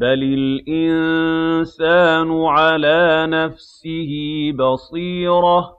بَلِ الْإِنسَانُ عَلَىٰ نَفْسِهِ بَصِيرَةٌ